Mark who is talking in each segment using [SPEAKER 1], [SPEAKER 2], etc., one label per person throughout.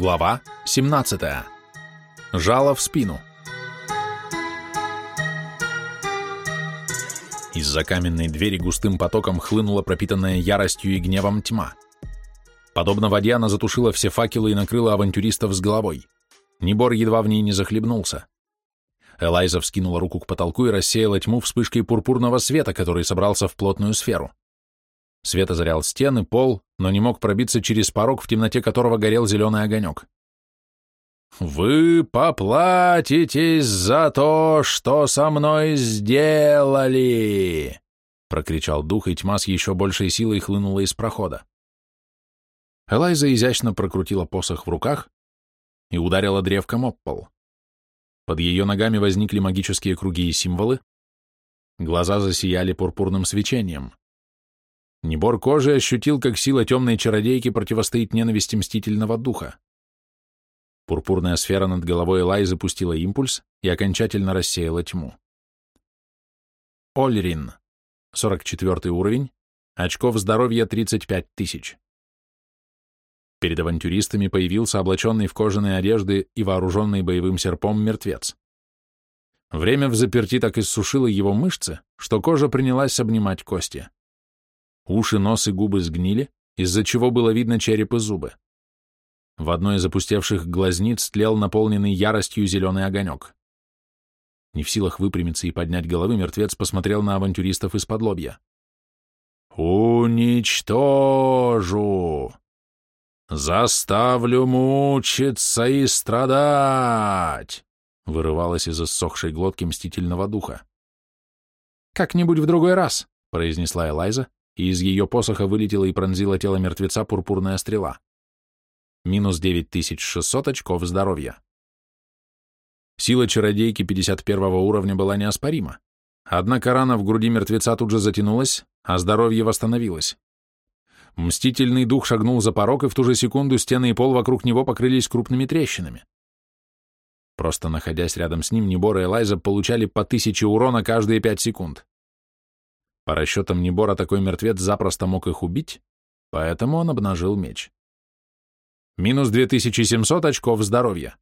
[SPEAKER 1] Глава 17. Жало в спину. Из-за каменной двери густым потоком хлынула пропитанная яростью и гневом тьма. Подобно воде она затушила все факелы и накрыла авантюристов с головой. Небор едва в ней не захлебнулся. Элайза вскинула руку к потолку и рассеяла тьму вспышкой пурпурного света, который собрался в плотную сферу. Свет озарял стены, пол, но не мог пробиться через порог, в темноте которого горел зеленый огонек. «Вы поплатитесь за то, что со мной сделали!» — прокричал дух, и тьма с еще большей силой хлынула из прохода. Элайза изящно прокрутила посох в руках и ударила древком об пол. Под ее ногами возникли магические круги и символы, глаза засияли пурпурным свечением. Небор кожи ощутил, как сила темной чародейки противостоит ненависти мстительного духа. Пурпурная сфера над головой Элай запустила импульс и окончательно рассеяла тьму. Ольрин. 44 уровень. Очков здоровья 35 тысяч. Перед авантюристами появился облаченный в кожаные одежды и вооруженный боевым серпом мертвец. Время в заперти так иссушило его мышцы, что кожа принялась обнимать кости. Уши, нос и губы сгнили, из-за чего было видно череп и зубы. В одной из опустевших глазниц тлел наполненный яростью зеленый огонек. Не в силах выпрямиться и поднять головы, мертвец посмотрел на авантюристов из-под лобья. «Уничтожу! Заставлю мучиться и страдать!» вырывалось из иссохшей глотки мстительного духа.
[SPEAKER 2] «Как-нибудь в другой раз», — произнесла Элайза,
[SPEAKER 1] и из ее посоха вылетела и пронзила тело мертвеца пурпурная стрела. Минус 9600 очков здоровья. Сила чародейки 51 уровня была неоспорима, однако рана в груди мертвеца тут же затянулась, а здоровье восстановилось. Мстительный дух шагнул за порог, и в ту же секунду стены и пол вокруг него покрылись крупными трещинами. Просто находясь рядом с ним, Небор и Элайза получали по тысяче урона каждые пять секунд. По расчетам Небора такой мертвец запросто мог их убить, поэтому он обнажил меч. Минус 2700 очков здоровья.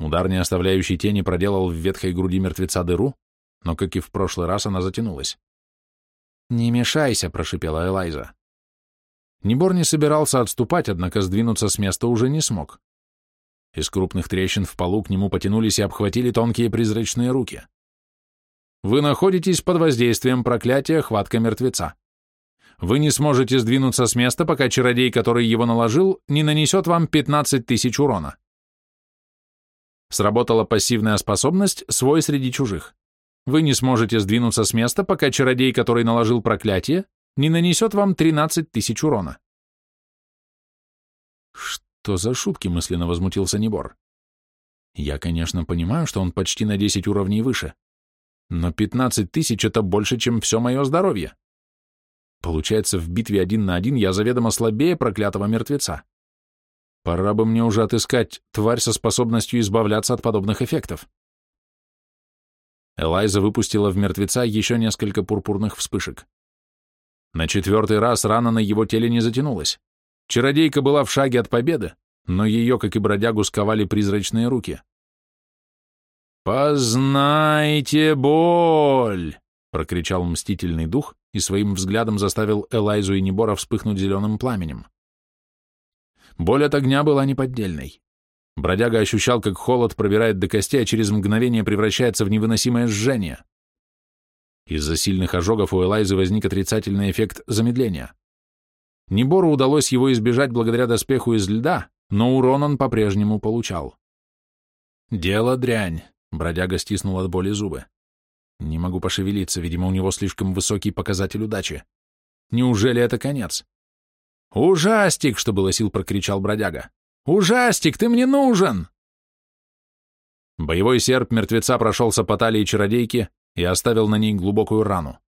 [SPEAKER 1] Удар, не оставляющий тени, проделал в ветхой груди мертвеца дыру, но, как и в прошлый раз, она затянулась.
[SPEAKER 2] «Не мешайся», — прошипела Элайза.
[SPEAKER 1] Небор не собирался отступать, однако сдвинуться с места уже не смог. Из крупных трещин в полу к нему потянулись и обхватили тонкие призрачные руки. Вы находитесь под воздействием проклятия хватка мертвеца. Вы не сможете сдвинуться с места, пока чародей, который его наложил, не нанесет вам 15 тысяч урона. Сработала пассивная способность «Свой среди чужих». Вы не сможете сдвинуться с места, пока чародей, который наложил проклятие, не нанесет вам 13 тысяч урона. Что за шутки, мысленно возмутился Небор. Я, конечно, понимаю, что он почти на 10 уровней выше, но 15 тысяч — это больше, чем все мое здоровье. Получается, в битве один на один я заведомо слабее проклятого мертвеца. Пора бы мне уже отыскать тварь со способностью избавляться от подобных эффектов. Элайза выпустила в мертвеца еще несколько пурпурных вспышек. На четвертый раз рана на его теле не затянулась. Чародейка была в шаге от победы, но ее, как и бродягу, сковали призрачные руки. «Познайте боль!» — прокричал мстительный дух и своим взглядом заставил Элайзу и Небора вспыхнуть зеленым пламенем. Боль от огня была неподдельной. Бродяга ощущал, как холод пробирает до костей, а через мгновение превращается в невыносимое жжение. Из-за сильных ожогов у Элайзы возник отрицательный эффект замедления. Небору удалось его избежать благодаря доспеху из льда, но урон он по-прежнему получал. «Дело дрянь», Бродяга стиснул от боли зубы. Не могу пошевелиться, видимо, у него слишком высокий показатель удачи. Неужели это конец? «Ужастик!» — что было сил, прокричал бродяга. «Ужастик, ты мне нужен!» Боевой серп мертвеца прошелся по талии чародейки и оставил на ней глубокую рану.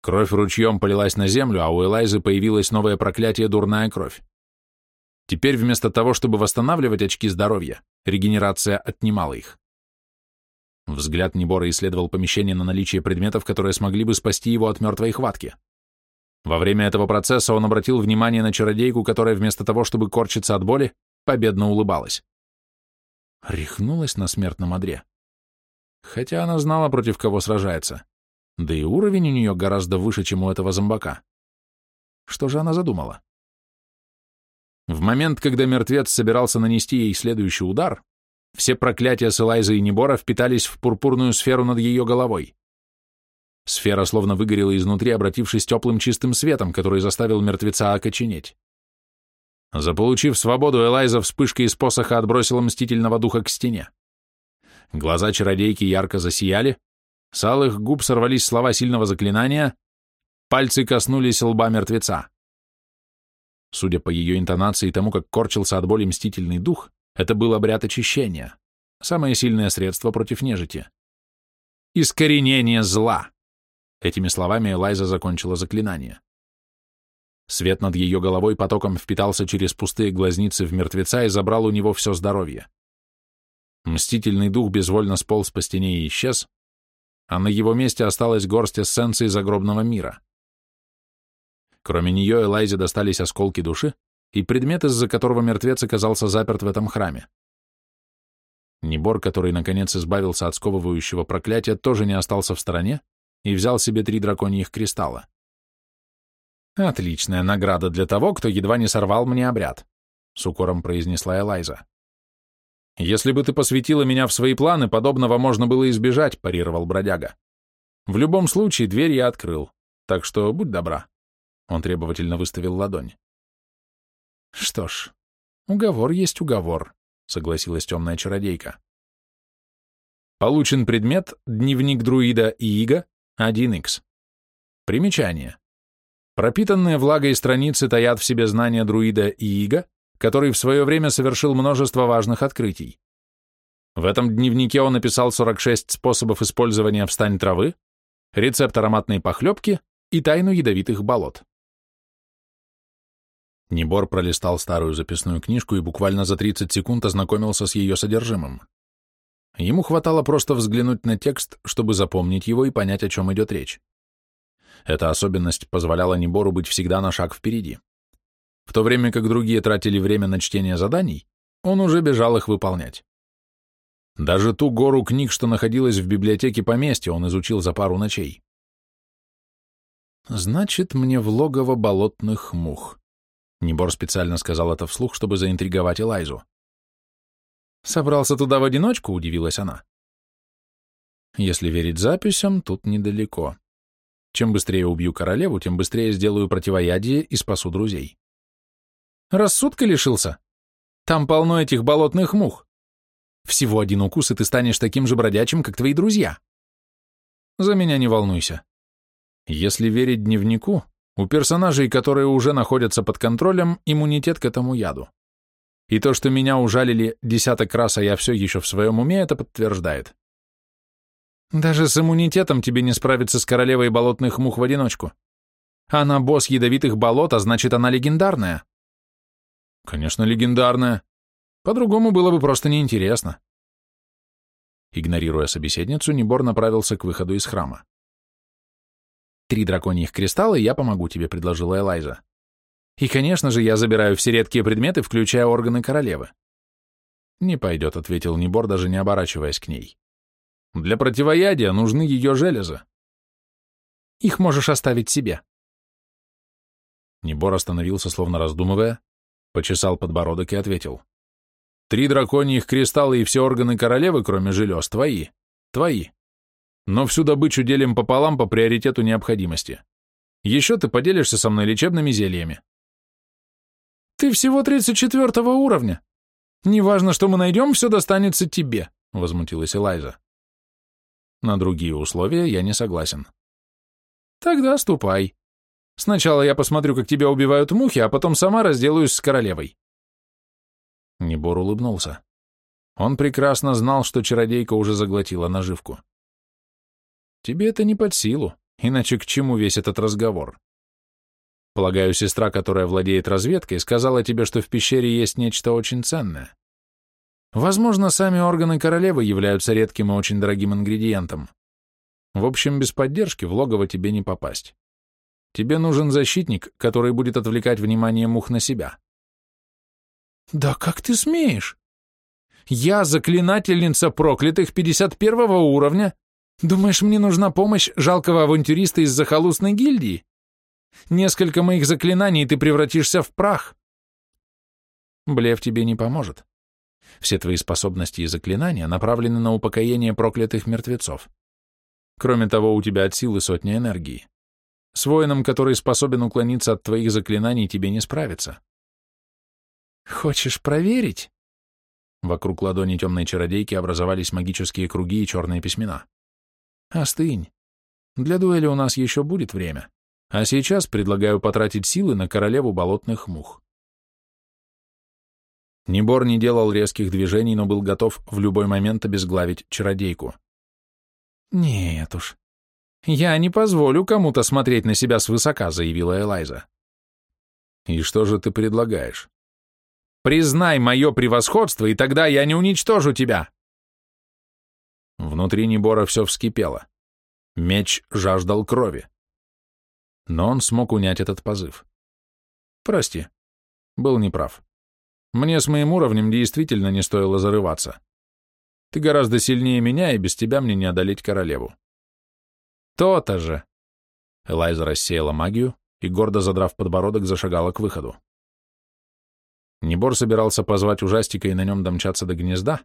[SPEAKER 1] Кровь ручьем полилась на землю, а у Элайзы появилось новое проклятие «Дурная кровь». Теперь вместо того, чтобы восстанавливать очки здоровья, регенерация отнимала их. Взгляд Небора исследовал помещение на наличие предметов, которые смогли бы спасти его от мертвой хватки. Во время этого процесса он обратил внимание на чародейку, которая вместо того, чтобы корчиться от боли, победно улыбалась. Рехнулась на смертном одре. Хотя она знала, против кого сражается. Да и уровень у нее гораздо выше, чем у этого зомбака. Что же она задумала? В момент, когда мертвец собирался нанести ей следующий удар, все проклятия Селайза и Небора впитались в пурпурную сферу над ее головой. Сфера словно выгорела изнутри, обратившись теплым чистым светом, который заставил мертвеца окоченеть. Заполучив свободу, Элайза вспышкой из посоха отбросила мстительного духа к стене. Глаза чародейки ярко засияли, с алых губ сорвались слова сильного заклинания, пальцы коснулись лба мертвеца. Судя по ее интонации и тому, как корчился от боли мстительный дух, это был обряд очищения, самое сильное средство против нежити. Искоренение зла. Этими словами Элайза закончила заклинание. Свет над ее головой потоком впитался через пустые глазницы в мертвеца и забрал у него все здоровье. Мстительный дух безвольно сполз по стене и исчез, а на его месте осталась горсть эссенции загробного мира. Кроме нее Элайзе достались осколки души и предмет, из-за которого мертвец оказался заперт в этом храме. Небор, который наконец избавился от сковывающего проклятия, тоже не остался в стороне и взял себе три драконьих кристалла. «Отличная награда для того, кто едва не сорвал мне обряд», — с укором произнесла Элайза. «Если бы ты посвятила меня в свои планы, подобного можно было избежать», — парировал бродяга. «В любом случае, дверь я открыл, так что будь добра». Он требовательно выставил ладонь. «Что ж, уговор есть уговор», — согласилась темная чародейка. Получен предмет «Дневник друида Иига» 1х. Примечание. Пропитанные влагой страницы таят в себе знания друида Иига, который в свое время совершил множество важных открытий. В этом дневнике он написал 46 способов использования встань травы, рецепт ароматной похлебки и тайну ядовитых болот. Небор пролистал старую записную книжку и буквально за 30 секунд ознакомился с ее содержимым. Ему хватало просто взглянуть на текст, чтобы запомнить его и понять, о чем идет речь. Эта особенность позволяла Небору быть всегда на шаг впереди. В то время как другие тратили время на чтение заданий, он уже бежал их выполнять. Даже ту гору книг, что находилась в библиотеке поместья, он изучил за пару ночей. «Значит, мне в логово болотных мух», Небор специально сказал это вслух, чтобы заинтриговать Элайзу. «Собрался туда в одиночку?» — удивилась она. «Если верить записям, тут недалеко. Чем быстрее убью королеву, тем быстрее сделаю противоядие и спасу друзей». «Рассудка лишился? Там полно этих болотных мух. Всего один укус, и ты станешь таким же бродячим, как твои друзья. За меня не волнуйся. Если верить дневнику, у персонажей, которые уже находятся под контролем, иммунитет к этому яду. И то, что меня ужалили десяток раз, а я все еще в своем уме, это подтверждает. Даже с иммунитетом тебе не справиться с королевой болотных мух в одиночку. Она босс ядовитых болот, а значит, она легендарная. Конечно, легендарная. По-другому было бы просто неинтересно. Игнорируя собеседницу, Небор направился к выходу из храма. Три драконьих кристалла, и я помогу тебе», — предложила Элайза. «И, конечно же, я забираю все редкие предметы, включая органы королевы». «Не пойдет», — ответил Небор, даже не оборачиваясь к ней. «Для противоядия нужны ее железы». «Их можешь оставить себе». Небор остановился, словно раздумывая, почесал подбородок и ответил. «Три драконьих кристалла и все органы королевы, кроме желез, твои. Твои но всю добычу делим пополам по приоритету необходимости. Еще ты поделишься со мной лечебными зельями. Ты всего 34 уровня. Неважно, что мы найдем, все достанется тебе, возмутилась Элайза. На другие условия я не согласен. Тогда ступай. Сначала я посмотрю, как тебя убивают мухи, а потом сама разделаюсь с королевой. Небор улыбнулся. Он прекрасно знал, что чародейка уже заглотила наживку. Тебе это не под силу, иначе к чему весь этот разговор? Полагаю, сестра, которая владеет разведкой, сказала тебе, что в пещере есть нечто очень ценное. Возможно, сами органы королевы являются редким и очень дорогим ингредиентом. В общем, без поддержки в логово тебе не попасть. Тебе нужен защитник, который будет отвлекать внимание мух на себя.
[SPEAKER 2] Да как ты смеешь? Я заклинательница проклятых 51 уровня. Думаешь, мне нужна помощь жалкого авантюриста из захолустной гильдии? Несколько моих заклинаний, и ты превратишься в прах. Блеф тебе не поможет. Все твои способности и заклинания направлены на упокоение проклятых мертвецов. Кроме того, у тебя от силы сотня энергии. С воином, который способен уклониться от твоих заклинаний, тебе не справиться. Хочешь проверить? Вокруг ладони темной чародейки образовались магические круги и черные письмена. Остынь. Для дуэли у нас еще будет время. А сейчас предлагаю потратить силы на королеву болотных мух. Небор не делал резких движений, но был готов в любой момент обезглавить чародейку. «Нет уж. Я не позволю кому-то смотреть на себя свысока», — заявила Элайза. «И что же ты предлагаешь?» «Признай мое превосходство, и тогда я не уничтожу тебя!» Внутри Небора все вскипело. Меч жаждал крови. Но он смог унять этот позыв. «Прости, был неправ. Мне с моим уровнем действительно не стоило зарываться. Ты гораздо сильнее меня, и без тебя мне не одолеть королеву. То-то же. Элайза рассеяла магию и, гордо задрав подбородок, зашагала к выходу. Небор собирался позвать ужастика и на нем домчаться до гнезда,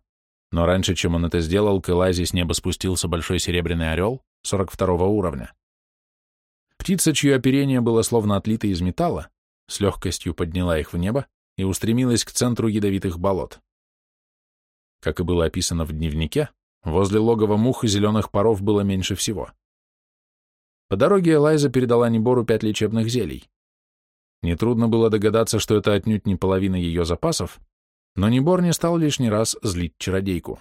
[SPEAKER 2] но раньше, чем он это сделал, к Элайзе с неба спустился большой серебряный орел 42 уровня. Птица, чье оперение было словно отлито из металла, с легкостью подняла их в небо и устремилась к центру ядовитых болот. Как и было описано в дневнике, возле логова мух и зеленых паров было меньше всего. По дороге Элайза передала Небору пять лечебных зелий. Нетрудно было догадаться, что это отнюдь не половина ее запасов, но Небор не стал лишний раз злить чародейку.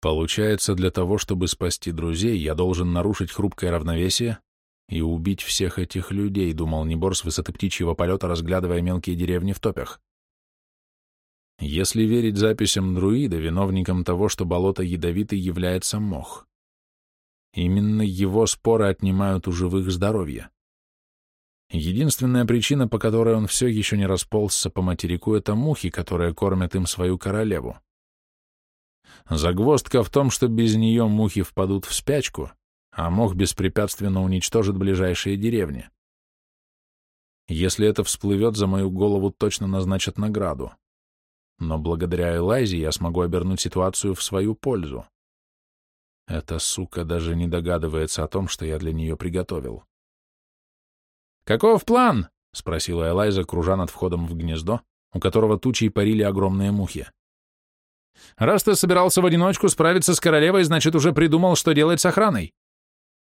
[SPEAKER 2] Получается, для того, чтобы спасти друзей, я должен нарушить хрупкое равновесие и убить всех этих людей, думал Небор с высоты птичьего полета, разглядывая мелкие деревни в топях. Если верить записям друида, виновником того, что болото ядовитый, является мох. Именно его споры отнимают у живых здоровье. Единственная причина, по которой он все еще не расползся по материку, это мухи, которые кормят им свою королеву. Загвоздка в том, что без нее мухи впадут в спячку, а мох беспрепятственно уничтожит ближайшие деревни. Если это всплывет, за мою голову точно назначат награду. Но благодаря Элайзе я смогу обернуть ситуацию в свою пользу. Эта сука даже не догадывается о том, что я для нее приготовил. «Каков план?» — спросила Элайза, кружа над входом в гнездо, у которого тучей парили огромные мухи. «Раз ты собирался в одиночку справиться с королевой, значит, уже придумал, что делать с охраной.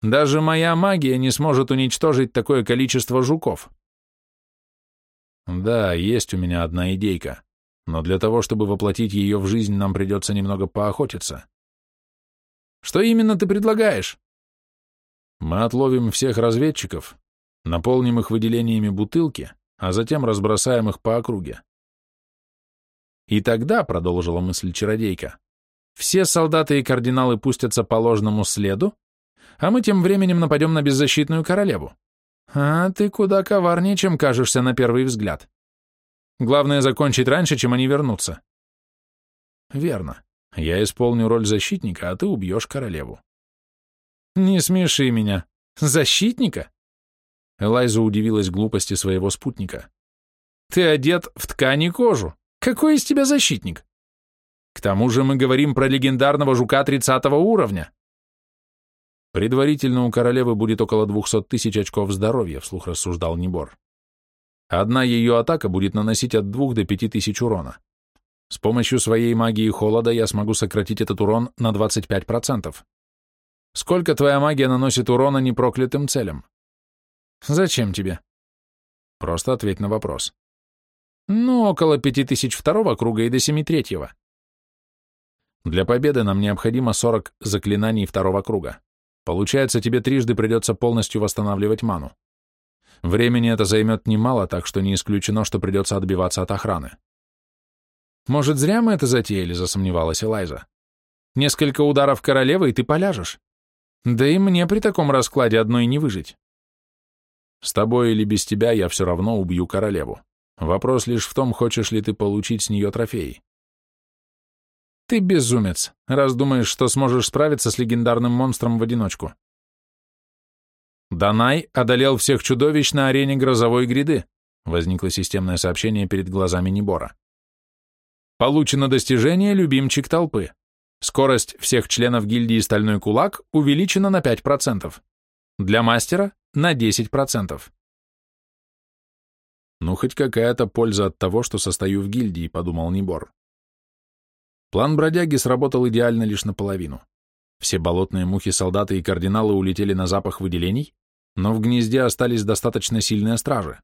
[SPEAKER 2] Даже моя магия не сможет уничтожить такое количество жуков. Да, есть у меня одна идейка, но для того, чтобы воплотить ее в жизнь, нам придется немного поохотиться. Что именно ты предлагаешь? Мы отловим всех разведчиков, наполним их выделениями бутылки, а затем разбросаем их по округе. И тогда, — продолжила мысль чародейка, — все солдаты и кардиналы пустятся по ложному следу, а мы тем временем нападем на беззащитную королеву. А ты куда коварнее, чем кажешься на первый взгляд. Главное закончить раньше, чем они вернутся. Верно. Я исполню роль защитника, а ты убьешь королеву. Не смеши меня. Защитника? Элайза удивилась глупости своего спутника. Ты одет в ткань и кожу. Какой из тебя защитник? К тому же мы говорим про легендарного жука 30 уровня. Предварительно у королевы будет около двухсот тысяч очков здоровья, вслух рассуждал Небор. Одна ее атака будет наносить от двух до пяти тысяч урона. С помощью своей магии холода я смогу сократить этот урон на 25%. Сколько твоя магия наносит урона непроклятым целям? Зачем тебе? Просто ответь на вопрос. Ну, около пяти тысяч второго круга и до семи третьего. Для победы нам необходимо 40 заклинаний второго круга. Получается, тебе трижды придется полностью восстанавливать ману. Времени это займет немало, так что не исключено, что придется отбиваться от охраны. Может, зря мы это затеяли, засомневалась Элайза. Несколько ударов королевы, и ты поляжешь. Да и мне при таком раскладе одной не выжить.
[SPEAKER 1] С тобой или без тебя я все равно убью королеву. Вопрос лишь в том, хочешь ли ты получить с нее трофеи.
[SPEAKER 2] Ты безумец, раз думаешь, что сможешь справиться с легендарным монстром в одиночку. Данай одолел всех чудовищ на арене грозовой гряды. Возникло системное сообщение перед глазами Небора. Получено достижение «Любимчик толпы». Скорость всех членов гильдии «Стальной кулак» увеличена на 5%. Для мастера – на 10%.
[SPEAKER 1] «Ну, хоть какая-то польза от того, что состою в гильдии», — подумал Небор. План бродяги сработал идеально лишь наполовину. Все болотные мухи-солдаты и кардиналы улетели на запах выделений, но в гнезде остались достаточно сильные стражи.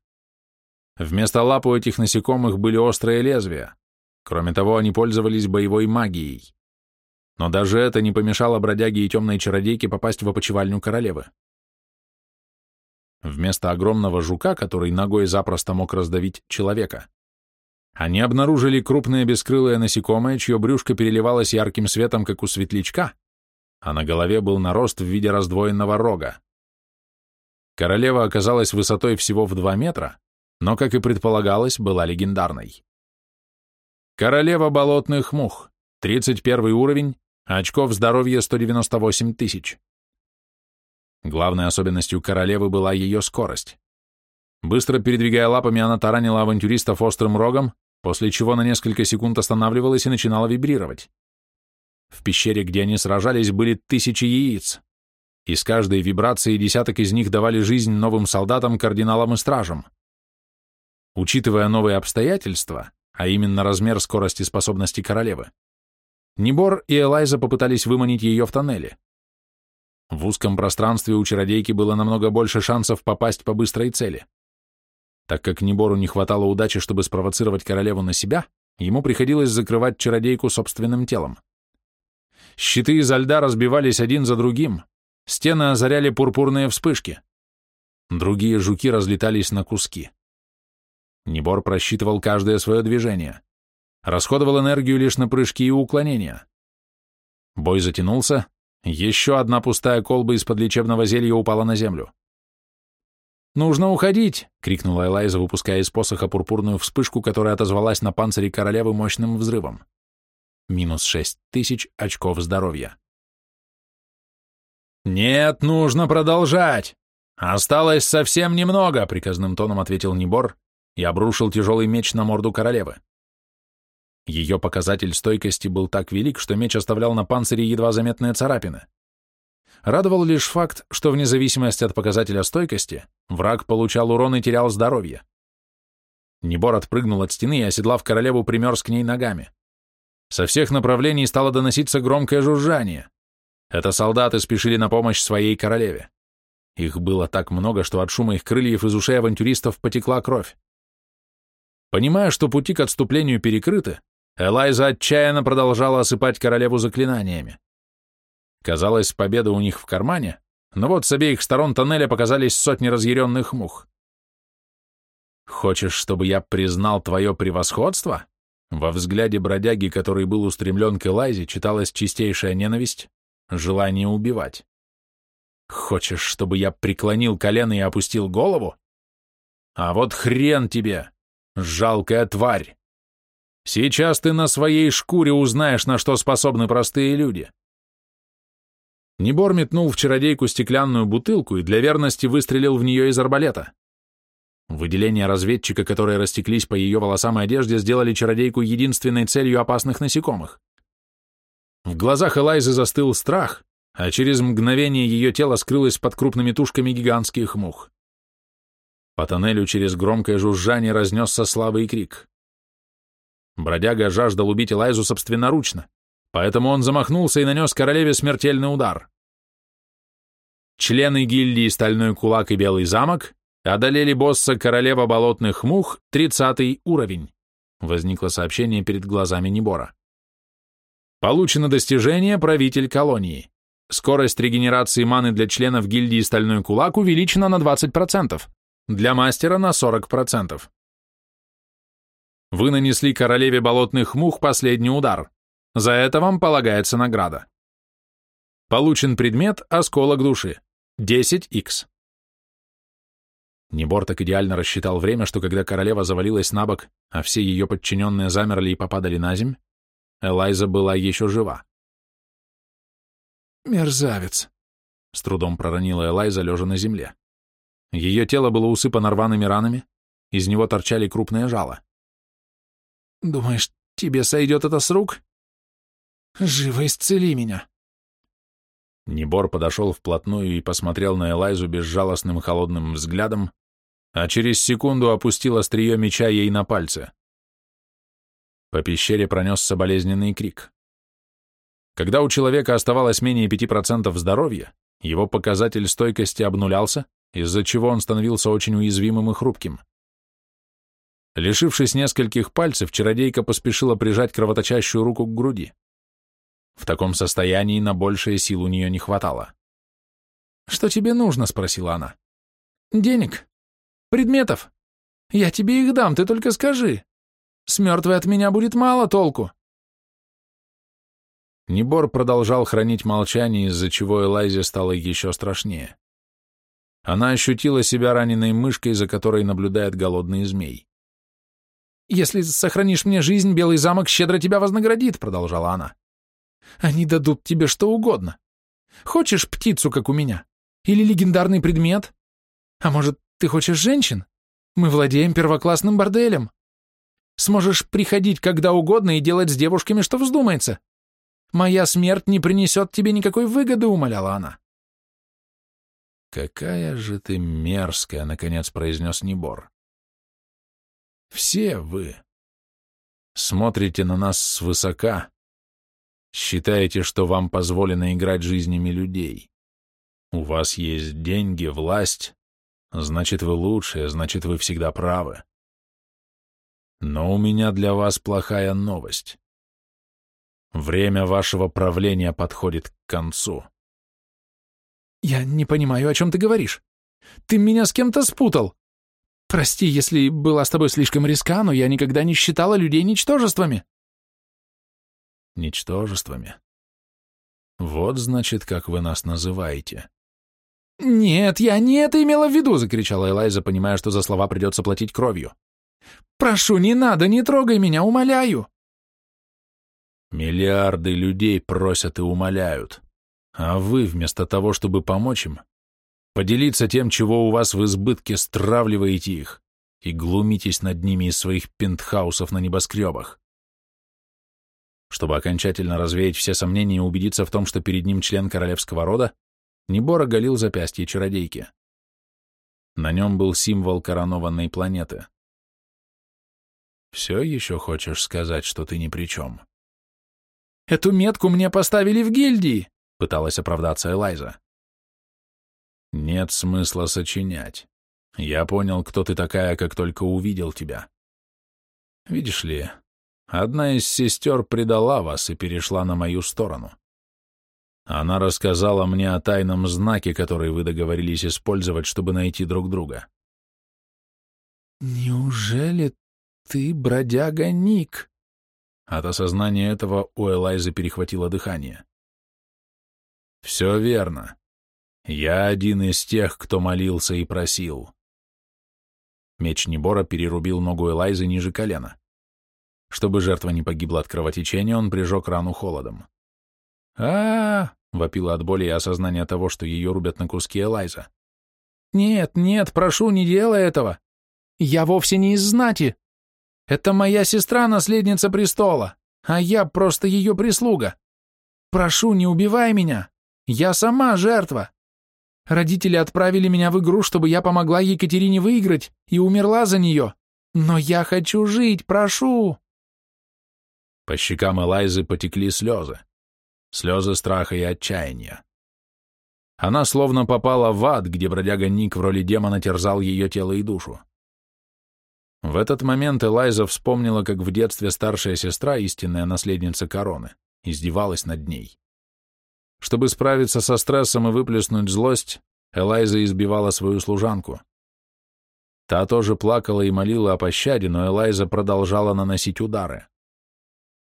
[SPEAKER 1] Вместо лап у этих насекомых были острые лезвия. Кроме того, они пользовались боевой магией. Но даже это не помешало бродяге и темной чародейке попасть в опочивальню королевы. Вместо огромного жука, который ногой запросто мог раздавить человека, они обнаружили крупное бескрылое насекомое, чье брюшко переливалось ярким светом, как у светлячка, а на голове был нарост в виде раздвоенного рога. Королева оказалась высотой всего в 2 метра, но, как и предполагалось, была легендарной. Королева болотных мух, 31 уровень, очков здоровья 198 тысяч. Главной особенностью королевы была ее скорость. Быстро передвигая лапами, она таранила авантюристов острым рогом, после чего на несколько секунд останавливалась и начинала вибрировать. В пещере, где они сражались, были тысячи яиц. и с каждой вибрации десяток из них давали жизнь новым солдатам, кардиналам и стражам. Учитывая новые обстоятельства, а именно размер скорости способности королевы, Небор и Элайза попытались выманить ее в тоннеле. В узком пространстве у чародейки было намного больше шансов попасть по быстрой цели. Так как Небору не хватало удачи, чтобы спровоцировать королеву на себя, ему приходилось закрывать чародейку собственным телом. Щиты изо льда разбивались один за другим, стены озаряли пурпурные вспышки. Другие жуки разлетались на куски. Небор просчитывал каждое свое движение. Расходовал энергию лишь на прыжки и уклонения. Бой затянулся, еще одна пустая колба из-под лечебного зелья упала на землю. «Нужно уходить!» — крикнула Элайза, выпуская из посоха пурпурную вспышку, которая отозвалась на панцире королевы мощным взрывом. Минус шесть тысяч очков здоровья. «Нет, нужно продолжать! Осталось совсем немного!» — приказным тоном ответил Небор и обрушил тяжелый меч на морду королевы. Ее показатель стойкости был так велик, что меч оставлял на панцире едва заметные царапины. Радовал лишь факт, что вне зависимости от показателя стойкости, враг получал урон и терял здоровье. Небор отпрыгнул от стены и, оседлав королеву, примерз к ней ногами. Со всех направлений стало доноситься громкое жужжание. Это солдаты спешили на помощь своей королеве. Их было так много, что от шума их крыльев из ушей авантюристов потекла кровь. Понимая, что пути к отступлению перекрыты, Элайза отчаянно продолжала осыпать королеву заклинаниями. Казалось, победа у них в кармане, но вот с обеих сторон тоннеля показались сотни разъяренных мух. «Хочешь, чтобы я признал твое превосходство?» Во взгляде бродяги, который был устремлен к Элайзе, читалась чистейшая ненависть, желание убивать. «Хочешь, чтобы я преклонил колено и опустил голову? А вот хрен тебе, жалкая тварь! Сейчас ты на своей шкуре узнаешь, на что способны простые люди!» Небор метнул в чародейку стеклянную бутылку и для верности выстрелил в нее из арбалета. Выделения разведчика, которые растеклись по ее волосам и одежде, сделали чародейку единственной целью опасных насекомых. В глазах Элайзы застыл страх, а через мгновение ее тело скрылось под крупными тушками гигантских мух. По тоннелю через громкое жужжание разнесся слабый крик. Бродяга жаждал убить Элайзу собственноручно, поэтому он замахнулся и нанес королеве смертельный удар. Члены гильдии «Стальной кулак» и «Белый замок» одолели босса королева болотных мух, 30 уровень. Возникло сообщение перед глазами Небора. Получено достижение «Правитель колонии». Скорость регенерации маны для членов гильдии «Стальной кулак» увеличена на 20%, для мастера на 40%. Вы нанесли королеве болотных мух последний удар. За это вам полагается награда. Получен предмет «Осколок души». 10х. Небор так идеально рассчитал время, что когда королева завалилась на бок, а все ее подчиненные замерли и попадали на земь, Элайза была еще жива.
[SPEAKER 2] «Мерзавец!» — с трудом проронила Элайза, лежа на земле.
[SPEAKER 1] Ее тело было усыпано рваными ранами, из него торчали крупные жала.
[SPEAKER 2] «Думаешь, тебе сойдет это с рук? Живо исцели меня!»
[SPEAKER 1] Небор подошел вплотную и посмотрел на Элайзу безжалостным холодным взглядом, а через секунду опустил острие меча ей на пальцы. По пещере пронесся болезненный крик. Когда у человека оставалось менее 5% здоровья, его показатель стойкости обнулялся, из-за чего он становился очень уязвимым и хрупким. Лишившись нескольких пальцев, чародейка поспешила прижать кровоточащую руку к груди. В таком состоянии на большее сил у нее не хватало.
[SPEAKER 2] «Что тебе нужно?» — спросила она. «Денег?» Предметов? Я тебе их дам, ты только скажи. С мертвой от меня будет мало толку.
[SPEAKER 1] Небор продолжал хранить молчание, из-за чего Элайзе стало еще страшнее. Она ощутила себя раненой мышкой, за которой наблюдает голодный змей.
[SPEAKER 2] «Если сохранишь мне жизнь, Белый замок щедро тебя вознаградит», — продолжала она. «Они дадут тебе что угодно. Хочешь птицу, как у меня? Или легендарный предмет? А может, ты хочешь женщин? Мы владеем первоклассным борделем. Сможешь приходить когда угодно и делать с девушками, что вздумается. Моя смерть не принесет тебе никакой выгоды, умоляла она.
[SPEAKER 1] «Какая же ты мерзкая!» — наконец произнес Небор. «Все вы смотрите на нас свысока, считаете, что вам позволено играть жизнями людей. У вас есть деньги, власть, Значит, вы лучшие, значит, вы всегда правы. Но у меня для вас плохая новость. Время вашего правления подходит к концу.
[SPEAKER 2] Я не понимаю, о чем ты говоришь. Ты меня с кем-то спутал. Прости, если была с тобой слишком риска, но я никогда не считала людей ничтожествами.
[SPEAKER 1] Ничтожествами? Вот, значит, как вы нас называете.
[SPEAKER 2] «Нет, я не это имела в виду!» — закричала Элайза, понимая, что за слова придется платить кровью. «Прошу, не надо, не трогай меня, умоляю!»
[SPEAKER 1] Миллиарды людей просят и умоляют, а вы, вместо того, чтобы помочь им, поделиться тем, чего у вас в избытке, стравливаете их и глумитесь над ними из своих пентхаусов на небоскребах. Чтобы окончательно развеять все сомнения и убедиться в том, что перед ним член королевского рода, Небор оголил запястье чародейки. На нем был символ коронованной планеты. «Все еще хочешь сказать, что ты ни при чем?»
[SPEAKER 2] «Эту метку мне поставили в гильдии», — пыталась оправдаться Элайза.
[SPEAKER 1] «Нет смысла сочинять. Я понял, кто ты такая, как только увидел тебя. Видишь ли, одна из сестер предала вас и перешла на мою сторону. Она рассказала мне о тайном знаке, который вы договорились использовать, чтобы найти друг друга.
[SPEAKER 2] «Неужели ты бродяга Ник?»
[SPEAKER 1] От осознания этого у Элайзы перехватило дыхание. «Все верно. Я один из тех, кто молился и просил». Меч Небора перерубил ногу Элайзы ниже колена. Чтобы жертва не погибла от кровотечения, он прижег рану холодом
[SPEAKER 2] а,
[SPEAKER 1] вопила от боли и осознания того, что ее рубят на куски Элайза.
[SPEAKER 2] «Нет, нет, прошу, не делай этого. Я вовсе не из знати. Это моя сестра, наследница престола, а я просто ее прислуга. Прошу, не убивай меня. Я сама жертва. Родители отправили меня в игру, чтобы я помогла Екатерине выиграть и умерла за нее. Но я хочу жить, прошу!»
[SPEAKER 1] По щекам Элайзы потекли слезы слезы страха и отчаяния. Она словно попала в ад, где бродяга Ник в роли демона терзал ее тело и душу. В этот момент Элайза вспомнила, как в детстве старшая сестра, истинная наследница короны, издевалась над ней. Чтобы справиться со стрессом и выплеснуть злость, Элайза избивала свою служанку. Та тоже плакала и молила о пощаде, но Элайза продолжала наносить удары.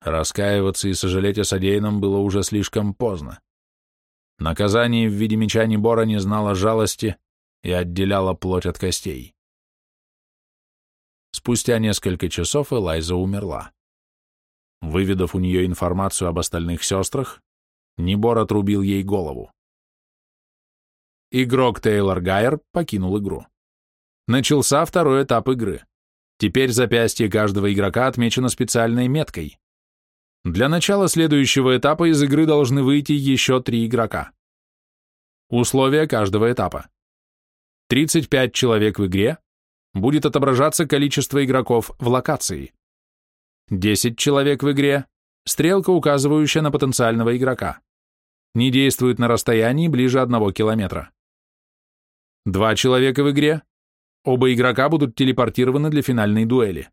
[SPEAKER 1] Раскаиваться и сожалеть о содеянном было уже слишком поздно. Наказание в виде меча Небора не знало жалости и отделяло плоть от костей. Спустя несколько часов Элайза умерла. Выведав у нее информацию об остальных сестрах, Небор отрубил ей голову. Игрок Тейлор Гайер покинул игру. Начался второй этап игры. Теперь запястье каждого игрока отмечено специальной меткой. Для начала следующего этапа из игры должны выйти еще три игрока. Условия каждого этапа. 35 человек в игре, будет отображаться количество игроков в локации. 10 человек в игре, стрелка, указывающая на потенциального игрока. Не действует на расстоянии ближе одного километра. Два человека в игре, оба игрока будут телепортированы для финальной дуэли.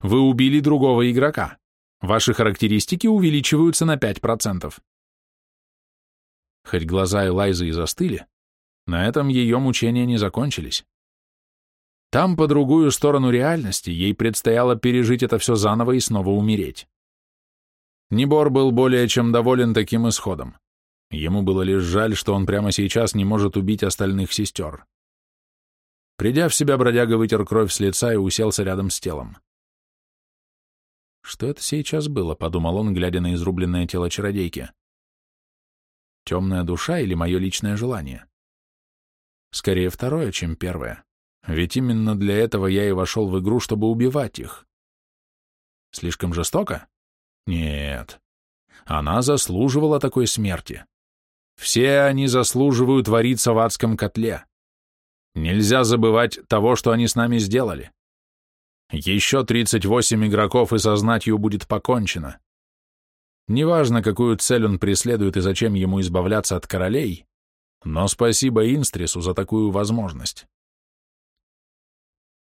[SPEAKER 1] Вы убили другого игрока. Ваши характеристики увеличиваются на 5%. Хоть глаза Элайзы и застыли, на этом ее мучения не закончились. Там, по другую сторону реальности, ей предстояло пережить это все заново и снова умереть. Небор был более чем доволен таким исходом. Ему было лишь жаль, что он прямо сейчас не может убить остальных сестер. Придя в себя, бродяга вытер кровь с лица и уселся рядом с телом. «Что это сейчас было?» — подумал он, глядя на изрубленное тело чародейки. «Темная душа или мое личное желание?» Скорее второе, чем первое. Ведь именно для этого я и вошел в игру, чтобы убивать их. Слишком жестоко? Нет. Она заслуживала такой смерти. Все они заслуживают вариться в адском котле. Нельзя забывать того, что они с нами сделали. Еще 38 игроков, и со будет покончено. Неважно, какую цель он преследует и зачем ему избавляться от королей, но спасибо Инстрису за такую возможность.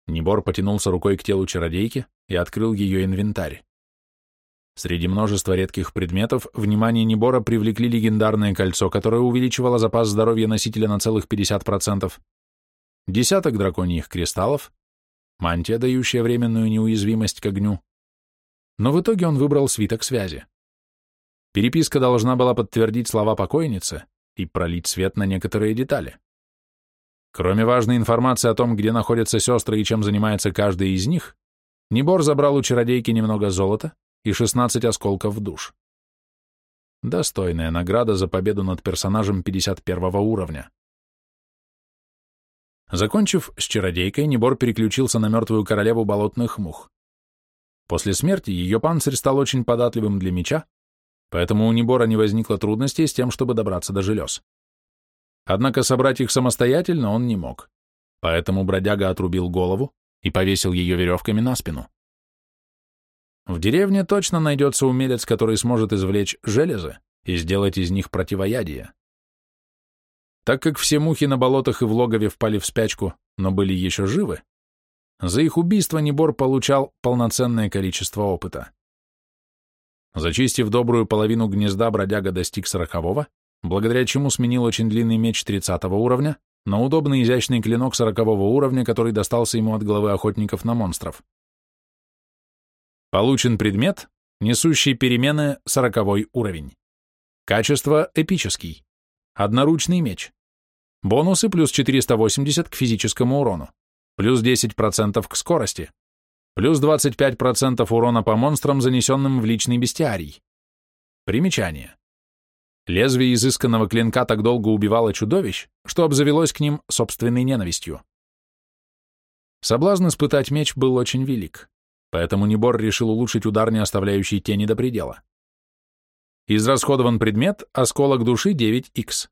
[SPEAKER 1] Небор потянулся рукой к телу чародейки и открыл ее инвентарь. Среди множества редких предметов внимание Небора привлекли легендарное кольцо, которое увеличивало запас здоровья носителя на целых 50%, десяток драконьих кристаллов, мантия, дающая временную неуязвимость к огню. Но в итоге он выбрал свиток связи. Переписка должна была подтвердить слова покойницы и пролить свет на некоторые детали. Кроме важной информации о том, где находятся сестры и чем занимается каждый из них, Небор забрал у чародейки немного золота и 16 осколков душ. Достойная награда за победу над персонажем 51 уровня. Закончив с чародейкой, Небор переключился на мертвую королеву болотных мух. После смерти ее панцирь стал очень податливым для меча, поэтому у Небора не возникло трудностей с тем, чтобы добраться до желез. Однако собрать их самостоятельно он не мог, поэтому бродяга отрубил голову и повесил ее веревками на спину. В деревне точно найдется умелец, который сможет извлечь железы и сделать из них противоядие. Так как все мухи на болотах и в логове впали в спячку, но были еще живы, за их убийство Небор получал полноценное количество опыта. Зачистив добрую половину гнезда, бродяга достиг сорокового, благодаря чему сменил очень длинный меч тридцатого уровня на удобный изящный клинок сорокового уровня, который достался ему от главы охотников на монстров. Получен предмет, несущий перемены сороковой уровень. Качество эпический. Одноручный меч. Бонусы плюс 480 к физическому урону, плюс 10% к скорости, плюс 25% урона по монстрам, занесенным в личный бестиарий. Примечание. Лезвие изысканного клинка так долго убивало чудовищ, что обзавелось к ним собственной ненавистью. Соблазн испытать меч был очень велик, поэтому Небор решил улучшить удар, не оставляющий тени до предела. Израсходован предмет «Осколок души 9х».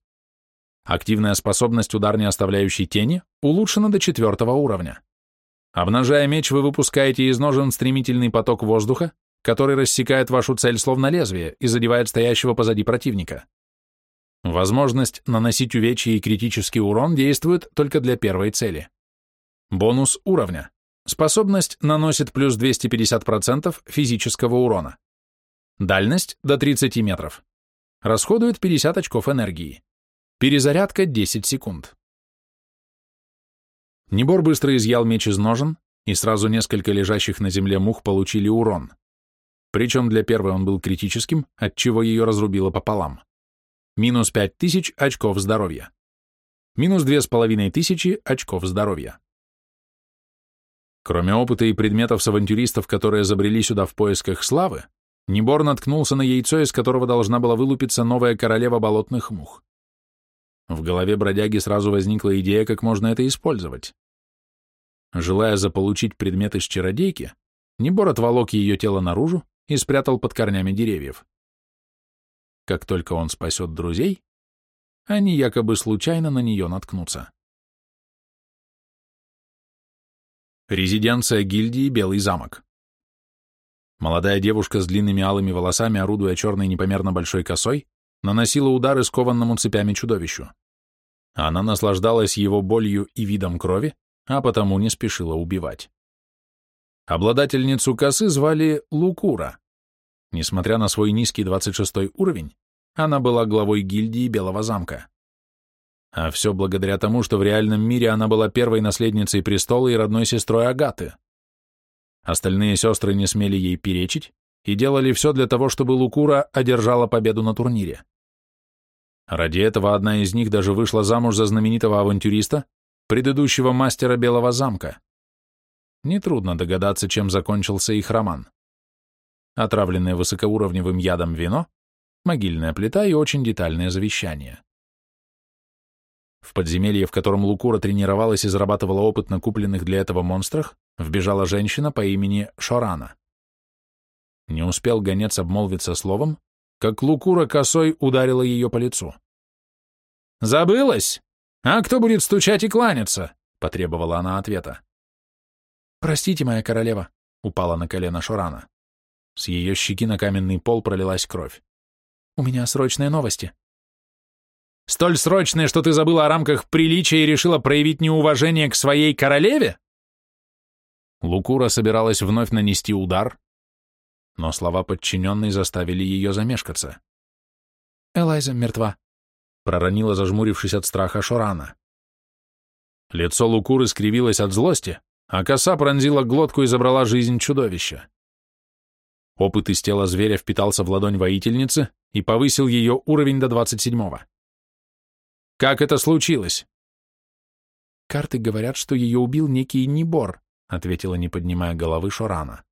[SPEAKER 1] Активная способность удар, не оставляющий тени, улучшена до четвертого уровня. Обнажая меч, вы выпускаете из ножен стремительный поток воздуха, который рассекает вашу цель словно лезвие и задевает стоящего позади противника. Возможность наносить увечья и критический урон действует только для первой цели. Бонус уровня. Способность наносит плюс 250% физического урона. Дальность до 30 метров. Расходует 50 очков энергии. Перезарядка 10 секунд. Небор быстро изъял меч из ножен, и сразу несколько лежащих на земле мух получили урон. Причем для первой он был критическим, отчего ее разрубило пополам. минус 5000 очков здоровья. Минус 2500 очков здоровья. Кроме опыта и предметов с авантюристов, которые забрели сюда в поисках славы, Небор наткнулся на яйцо, из которого должна была вылупиться новая королева болотных мух. В голове бродяги сразу возникла идея, как можно это использовать. Желая заполучить предмет из чародейки, Небор отволок ее тело наружу и спрятал под корнями деревьев. Как только он спасет друзей, они якобы случайно на нее наткнутся. Резиденция гильдии Белый замок. Молодая девушка с длинными алыми волосами, орудуя черной непомерно большой косой, наносила удары скованному цепями чудовищу. Она наслаждалась его болью и видом крови, а потому не спешила убивать. Обладательницу косы звали Лукура. Несмотря на свой низкий 26 уровень, она была главой гильдии Белого замка. А все благодаря тому, что в реальном мире она была первой наследницей престола и родной сестрой Агаты. Остальные сестры не смели ей перечить и делали все для того, чтобы Лукура одержала победу на турнире. Ради этого одна из них даже вышла замуж за знаменитого авантюриста, предыдущего мастера Белого замка. Нетрудно догадаться, чем закончился их роман. Отравленное высокоуровневым ядом вино, могильная плита и очень детальное завещание. В подземелье, в котором Лукура тренировалась и зарабатывала опыт на купленных для этого монстрах, вбежала женщина по имени Шорана. Не успел гонец обмолвиться словом, как Лукура косой ударила ее по лицу. «Забылась? А кто будет стучать и кланяться?» — потребовала она ответа. «Простите, моя королева», — упала на колено Шорана. С ее щеки на каменный пол пролилась кровь. «У меня срочные новости». Столь срочное, что ты забыла о рамках приличия и решила проявить неуважение к своей королеве? Лукура собиралась вновь нанести удар, но слова подчиненной заставили ее замешкаться. «Элайза мертва», — проронила, зажмурившись от страха Шорана. Лицо Лукуры скривилось от злости, а коса пронзила глотку и забрала жизнь чудовища. Опыт из тела зверя впитался в ладонь воительницы и повысил ее уровень до двадцать седьмого. Как это случилось? Карты говорят, что ее убил некий Небор, ответила, не поднимая головы Шорана.